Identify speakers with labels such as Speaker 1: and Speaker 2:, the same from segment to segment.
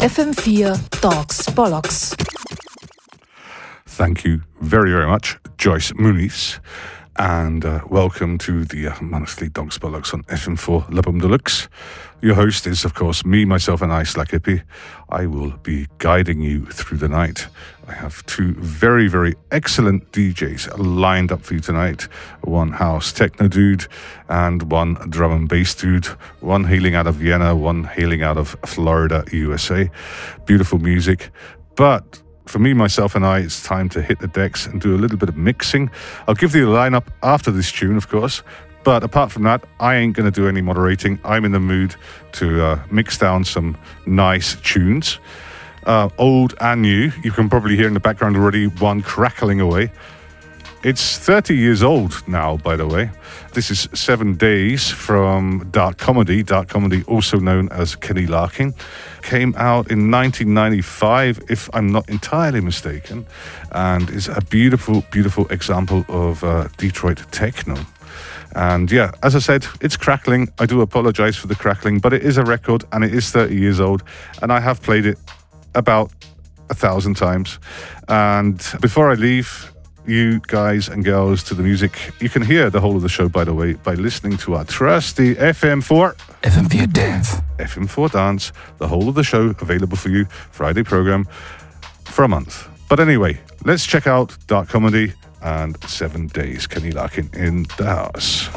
Speaker 1: FM4 Dogs Bollocks.
Speaker 2: Thank you very, very much, Joyce Muniz. And uh, welcome to the uh, monthly Dogs on FM4 La Boum De Luxe. Your host is, of course, me, myself, and I, Slack Hippy. I will be guiding you through the night. I have two very, very excellent DJs lined up for you tonight. One house techno dude and one drum and bass dude. One hailing out of Vienna, one hailing out of Florida, USA. Beautiful music. But for me, myself, and I, it's time to hit the decks and do a little bit of mixing. I'll give you the lineup after this tune, of course. But apart from that, I ain't going to do any moderating. I'm in the mood to uh, mix down some nice tunes, uh, old and new. You can probably hear in the background already one crackling away. It's 30 years old now, by the way. This is Seven Days from Dark Comedy, Dark Comedy, also known as Kenny Larkin. Came out in 1995, if I'm not entirely mistaken, and is a beautiful, beautiful example of uh, Detroit techno. And yeah, as I said, it's crackling. I do apologize for the crackling, but it is a record and it is 30 years old, and I have played it about a thousand times. And before I leave, you guys and girls to the music. You can hear the whole of the show, by the way, by listening to our trusty FM4.
Speaker 3: FM4 Dance.
Speaker 2: FM4 Dance, the whole of the show available for you, Friday program, for a month. But anyway, let's check out Dark Comedy and Seven Days. Kenny Larkin in the house.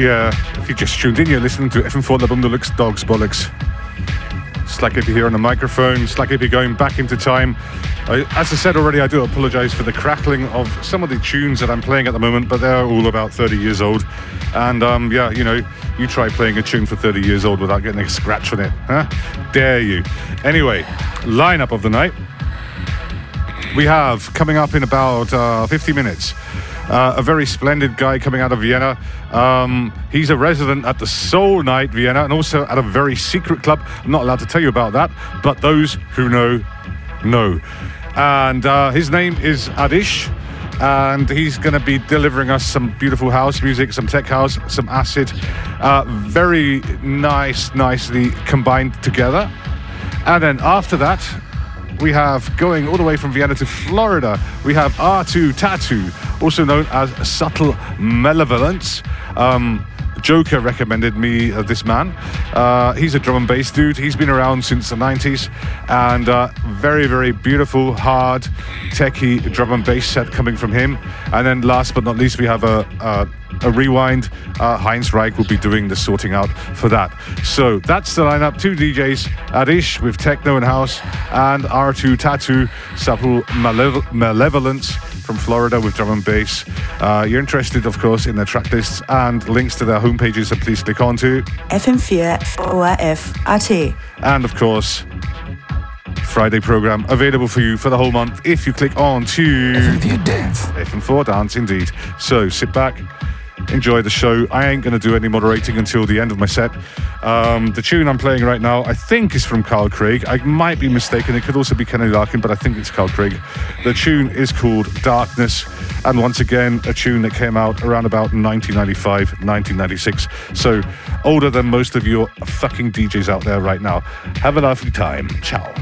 Speaker 2: Yeah, if you just tuned in, you're listening to FM4 La Boum De Luxe Dogs Bollocks. Slack if you're here on the microphone, Slack if you're going back into time. I, as I said already, I do apologise for the crackling of some of the tunes that I'm playing at the moment, but they're all about 30 years old. And um, yeah, you know, you try playing a tune for 30 years old without getting a scratch on it, huh? Dare you? Anyway, lineup of the night. We have coming up in about uh, 50 minutes. Uh, a very splendid guy coming out of Vienna. Um, he's a resident at the Soul Night Vienna and also at a very secret club. I'm not allowed to tell you about that, but those who know, know. And uh, his name is Adish and he's going to be delivering us some beautiful house music, some tech house, some acid, uh, very nice, nicely combined together. And then after that, we have going all the way from Vienna to Florida, we have R2TAT2, also known as Subtle Malevolence. Um, Joker recommended me uh, this man. Uh, he's a drum and bass dude. He's been around since the 90s and uh, very, very beautiful, hard, techie drum and bass set coming from him. And then last but not least, we have a, a, a rewind. Uh, Heinz Reich will be doing the sorting out for that. So that's the lineup. Two DJs, Adish with Techno and House and R2TAT2, Subtle Malevolence from Florida with drum and bass. Uh, you're interested, of course, in their track lists and links to their homepages, so please click on to
Speaker 3: FM4ORF.at.
Speaker 2: And of course, Friday program available for you for the whole month if you click on to
Speaker 4: FM4 Dance.
Speaker 2: FM4 Dance, indeed. So sit back enjoy the show. I ain't going to do any moderating until the end of my set. Um, the tune I'm playing right now, I think, is from Carl Craig. I might be mistaken. It could also be Kenny Larkin, but I think it's Carl Craig. The tune is called Darkness, and once again, a tune that came out around about 1995, 1996. So older than most of your fucking DJs out there right now. Have a lovely time. Ciao.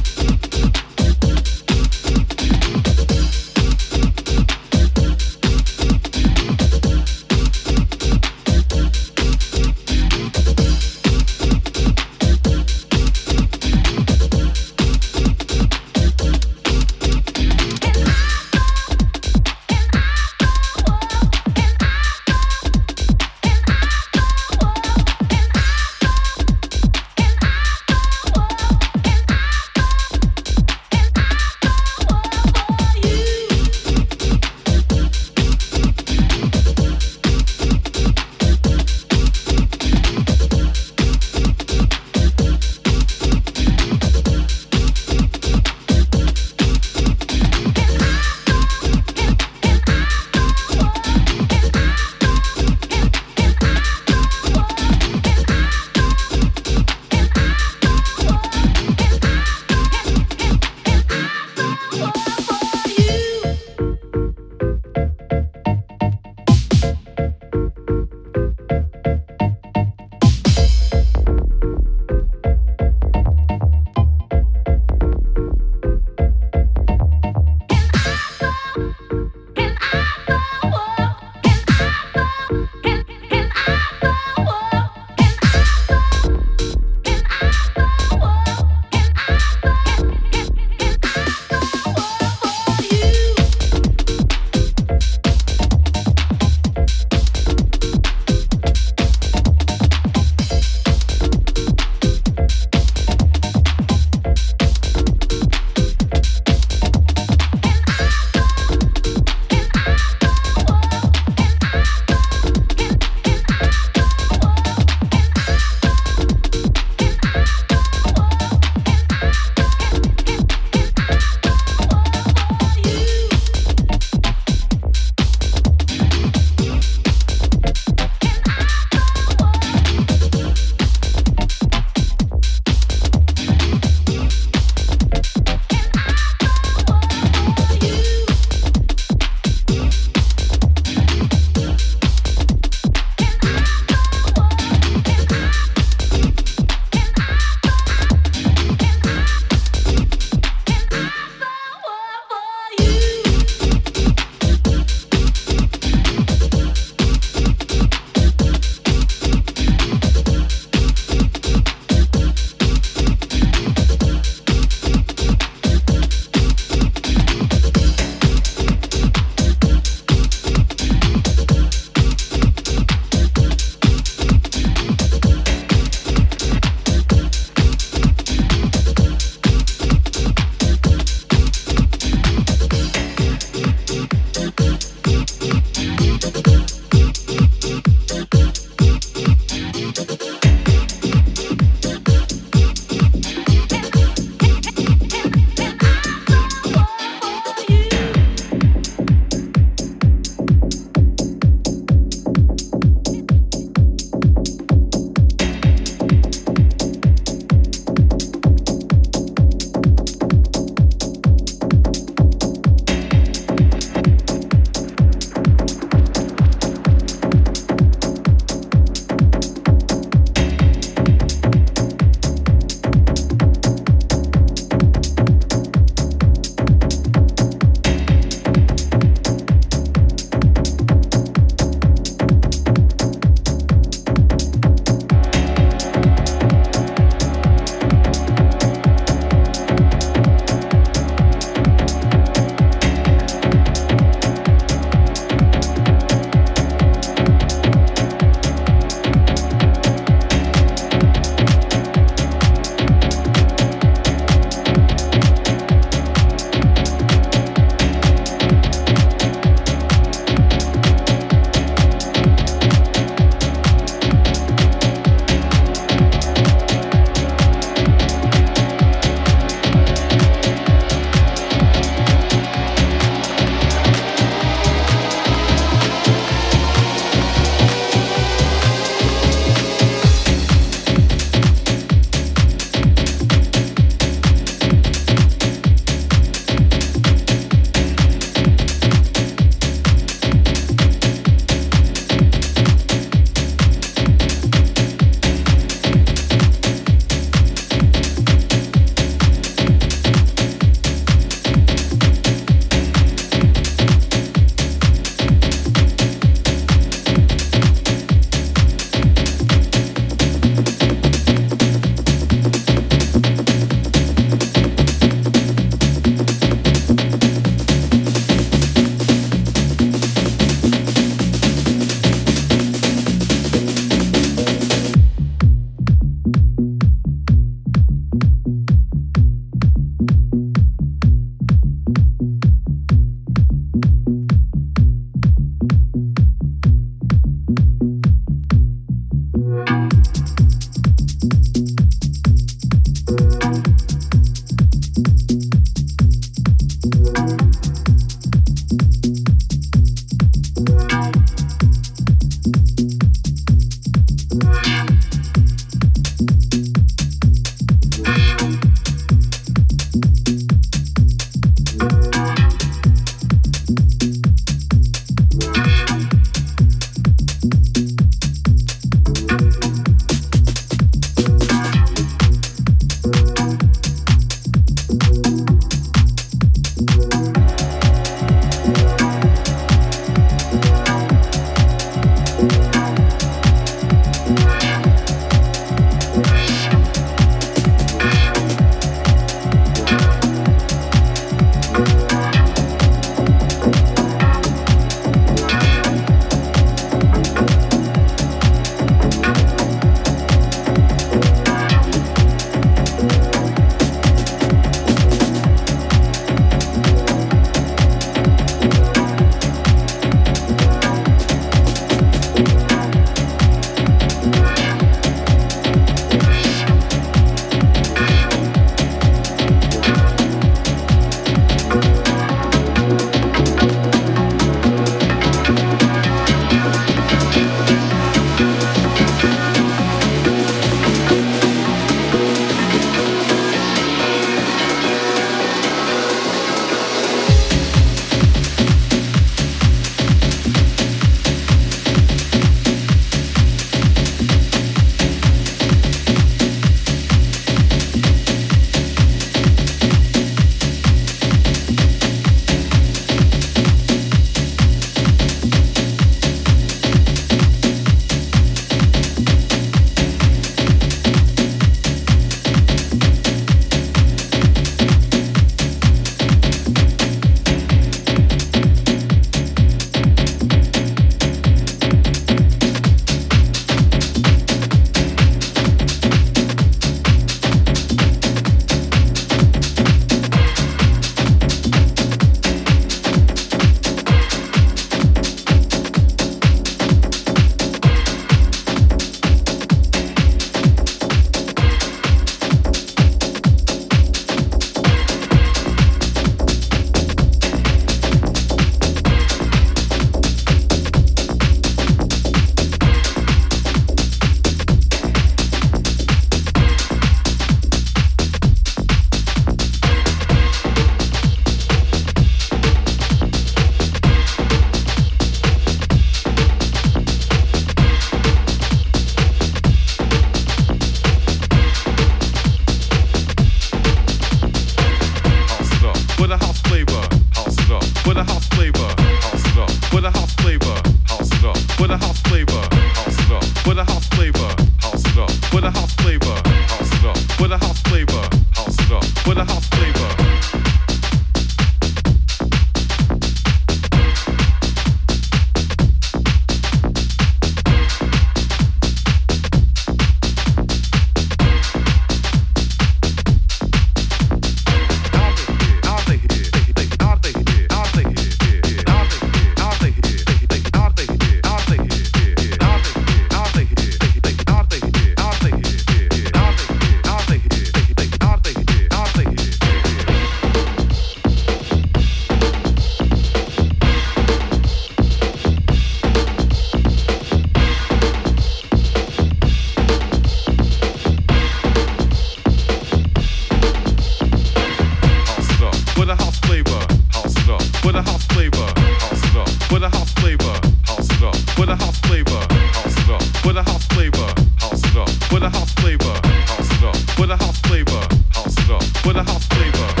Speaker 2: flavor.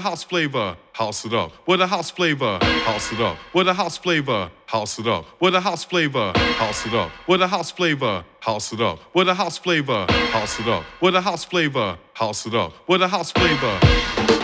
Speaker 2: Flavor, house it up. With a house flavor, house it up. With a house flavor, house it up. With a house flavor, house it up. With a house flavor, house it up. With a house flavor, house it up. With a house flavor, house it up. With a house flavor.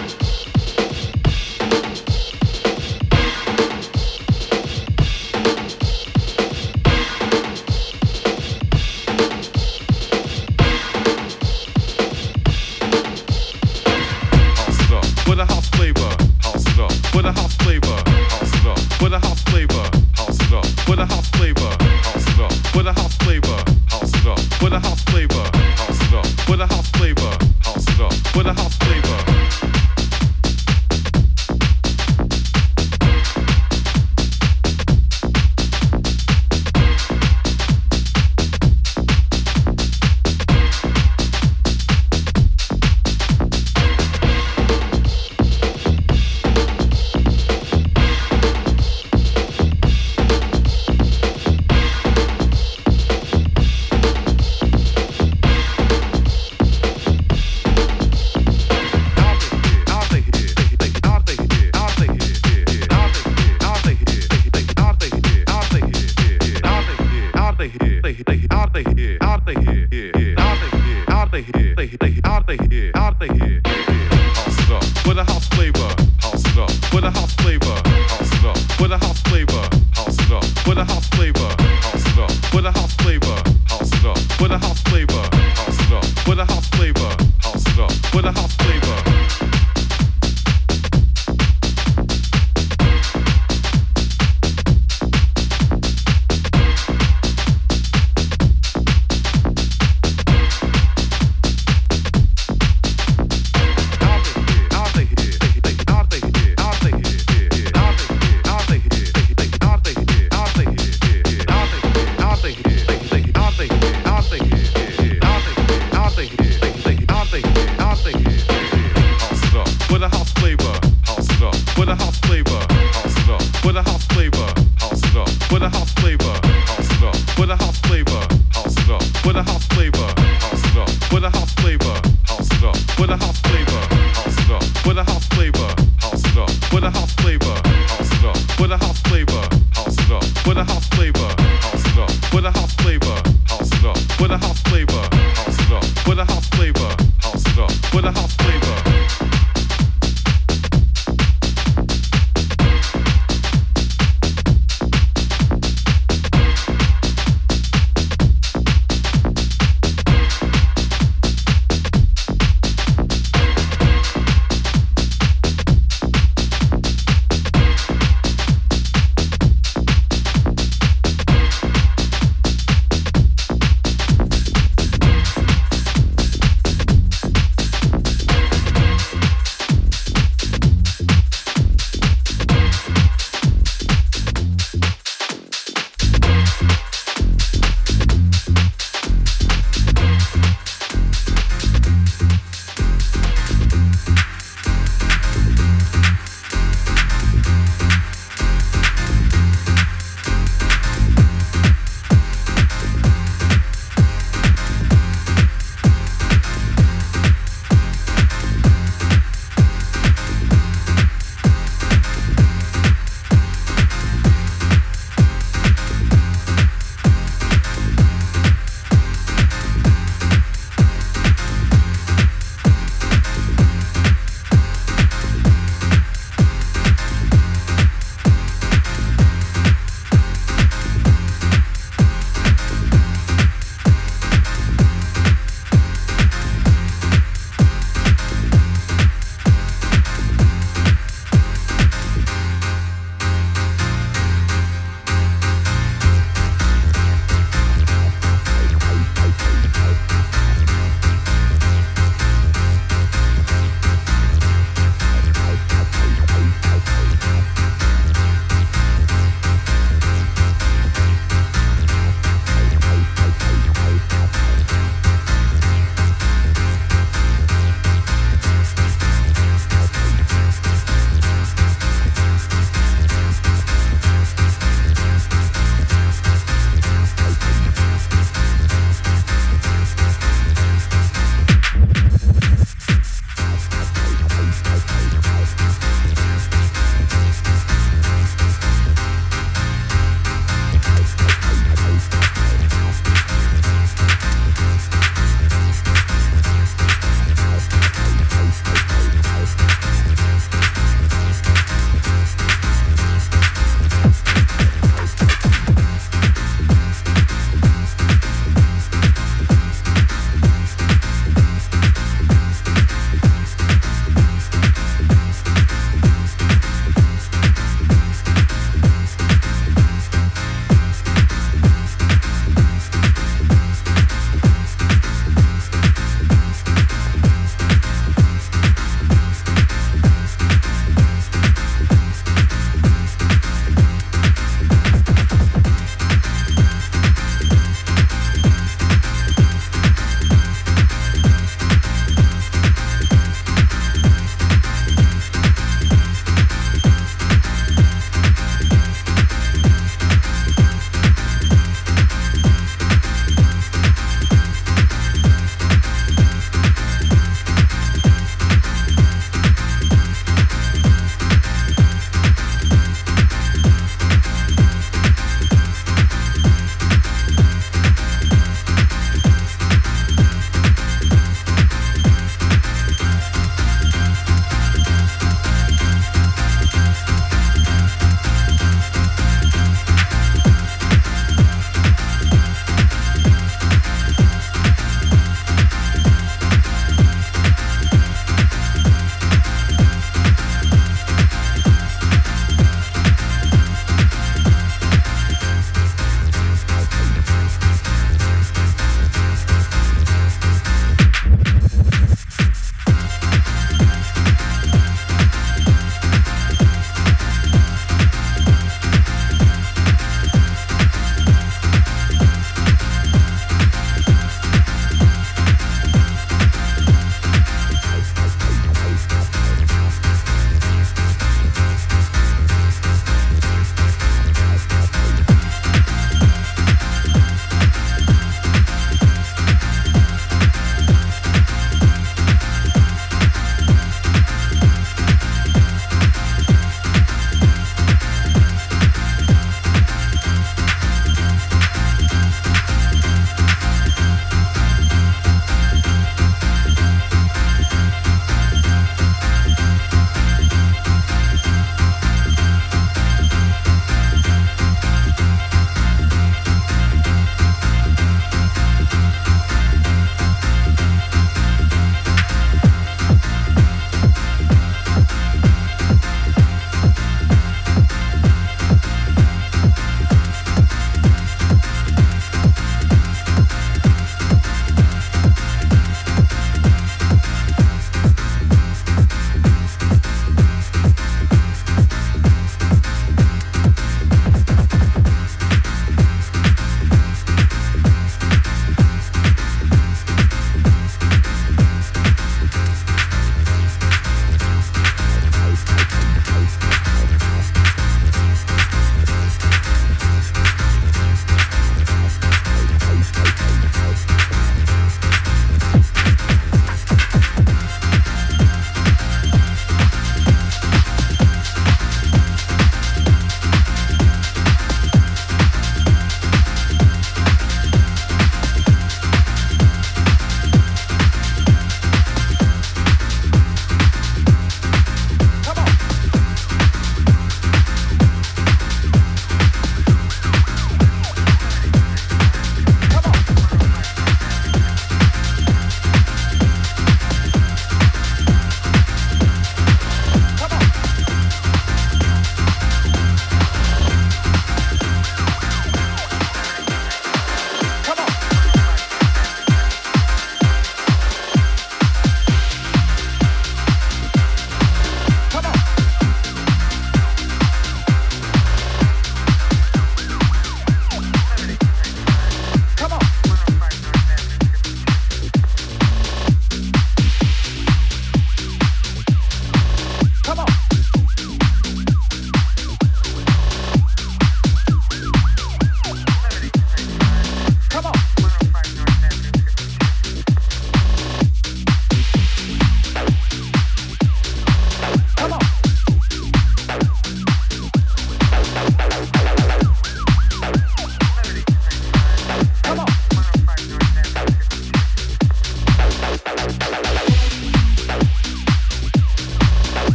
Speaker 4: out of here, out of here, out of here, out of here,
Speaker 1: out of here, out here, out here.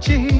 Speaker 1: 102.9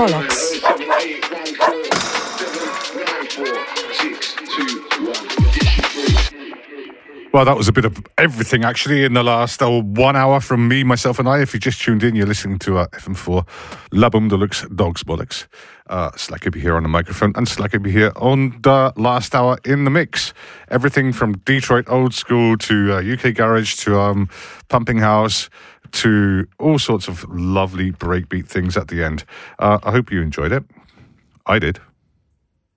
Speaker 1: Bollocks.
Speaker 2: Well, that was a bit of everything actually in the last oh, one hour from me, myself, and I. If you just tuned in, you're listening to uh, FM4 La Boum De Luxe Dogs Bollocks. Uh, Slack Hippy here on the microphone and Slack Hippy here on the last hour in the mix. Everything from Detroit old school to uh, UK garage to um, pumping house to all sorts of lovely breakbeat things at the end. Uh, I hope you enjoyed it. I did.